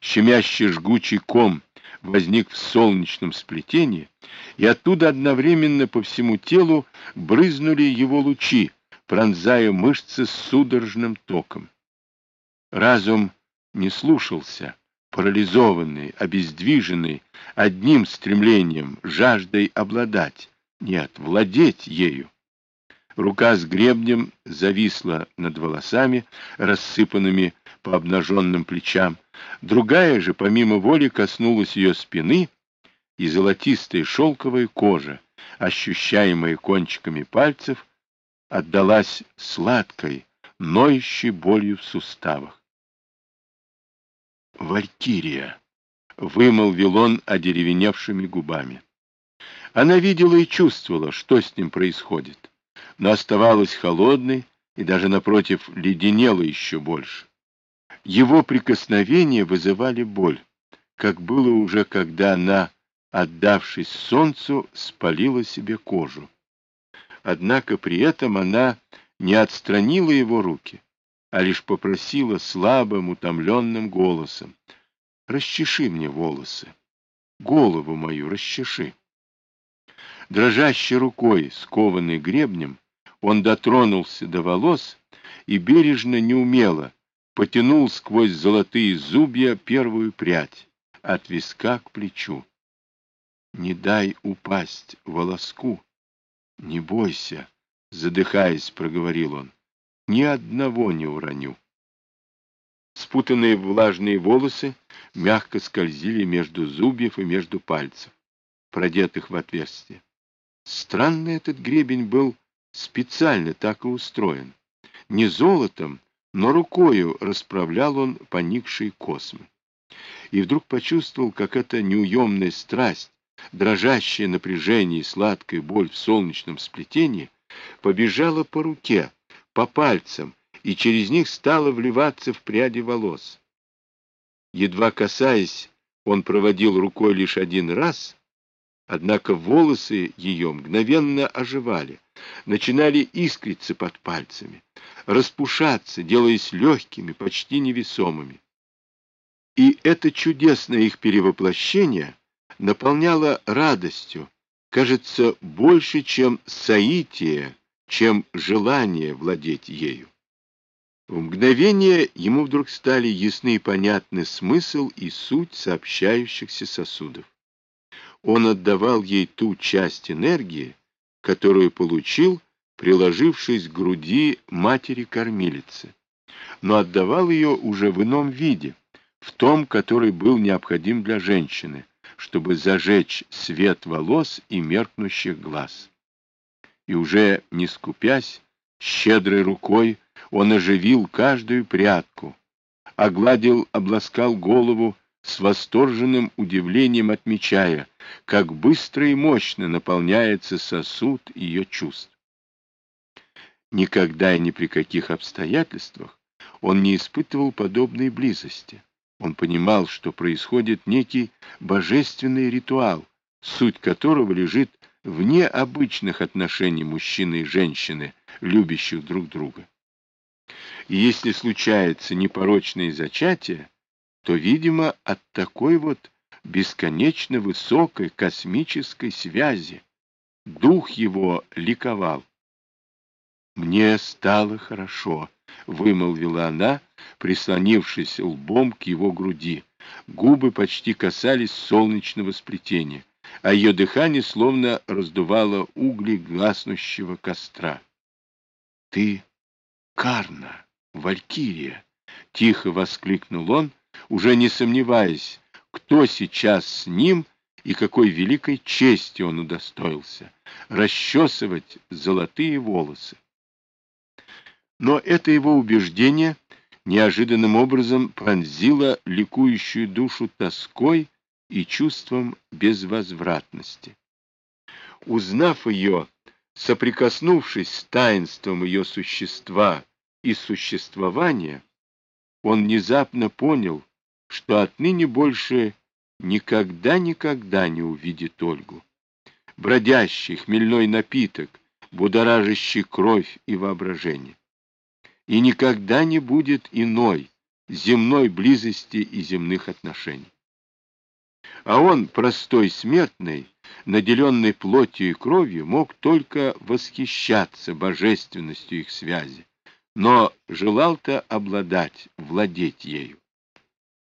щемящий жгучий ком возник в солнечном сплетении, и оттуда одновременно по всему телу брызнули его лучи, пронзая мышцы с судорожным током. Разум не слушался, парализованный, обездвиженный, одним стремлением, жаждой обладать, нет, владеть ею. Рука с гребнем зависла над волосами, рассыпанными по обнаженным плечам. Другая же, помимо воли, коснулась ее спины, и золотистая шелковая кожа, ощущаемая кончиками пальцев, отдалась сладкой, ноющей болью в суставах. «Валькирия!» — вымолвил он одеревеневшими губами. Она видела и чувствовала, что с ним происходит но оставалась холодной и даже, напротив, леденела еще больше. Его прикосновения вызывали боль, как было уже, когда она, отдавшись солнцу, спалила себе кожу. Однако при этом она не отстранила его руки, а лишь попросила слабым, утомленным голосом, «Расчеши мне волосы, голову мою расчеши». Дрожащей рукой, скованной гребнем, он дотронулся до волос и бережно, неумело потянул сквозь золотые зубья первую прядь от виска к плечу. Не дай упасть волоску. Не бойся, задыхаясь, проговорил он. Ни одного не уроню. Спутанные влажные волосы мягко скользили между зубьев и между пальцев, продетых в отверстие. Странный этот гребень был специально так и устроен. Не золотом, но рукою расправлял он поникшие космы. И вдруг почувствовал, как эта неуемная страсть, дрожащее напряжение и сладкая боль в солнечном сплетении побежала по руке, по пальцам, и через них стала вливаться в пряди волос. Едва касаясь, он проводил рукой лишь один раз, однако волосы ее мгновенно оживали, начинали искриться под пальцами, распушаться, делаясь легкими, почти невесомыми. И это чудесное их перевоплощение наполняло радостью, кажется, больше, чем соитие, чем желание владеть ею. В мгновение ему вдруг стали ясны и понятны смысл и суть сообщающихся сосудов. Он отдавал ей ту часть энергии, которую получил, приложившись к груди матери-кормилицы, но отдавал ее уже в ином виде, в том, который был необходим для женщины, чтобы зажечь свет волос и меркнущих глаз. И уже не скупясь, щедрой рукой он оживил каждую прядку, огладил, обласкал голову, с восторженным удивлением отмечая, как быстро и мощно наполняется сосуд ее чувств. Никогда и ни при каких обстоятельствах он не испытывал подобной близости. Он понимал, что происходит некий божественный ритуал, суть которого лежит вне обычных отношений мужчины и женщины, любящих друг друга. И если случается непорочное зачатие, то, видимо, от такой вот бесконечно высокой космической связи дух его ликовал. «Мне стало хорошо», — вымолвила она, прислонившись лбом к его груди. Губы почти касались солнечного сплетения, а ее дыхание словно раздувало угли гаснущего костра. «Ты Карна, Валькирия!» — тихо воскликнул он, уже не сомневаясь, кто сейчас с ним и какой великой чести он удостоился — расчесывать золотые волосы. Но это его убеждение неожиданным образом пронзило ликующую душу тоской и чувством безвозвратности. Узнав ее, соприкоснувшись с таинством ее существа и существования, он внезапно понял, что отныне больше никогда-никогда не увидит Ольгу. Бродящий хмельной напиток, будоражащий кровь и воображение. И никогда не будет иной, земной близости и земных отношений. А он, простой смертный, наделенный плотью и кровью, мог только восхищаться божественностью их связи, но желал-то обладать, владеть ею.